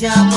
gracias.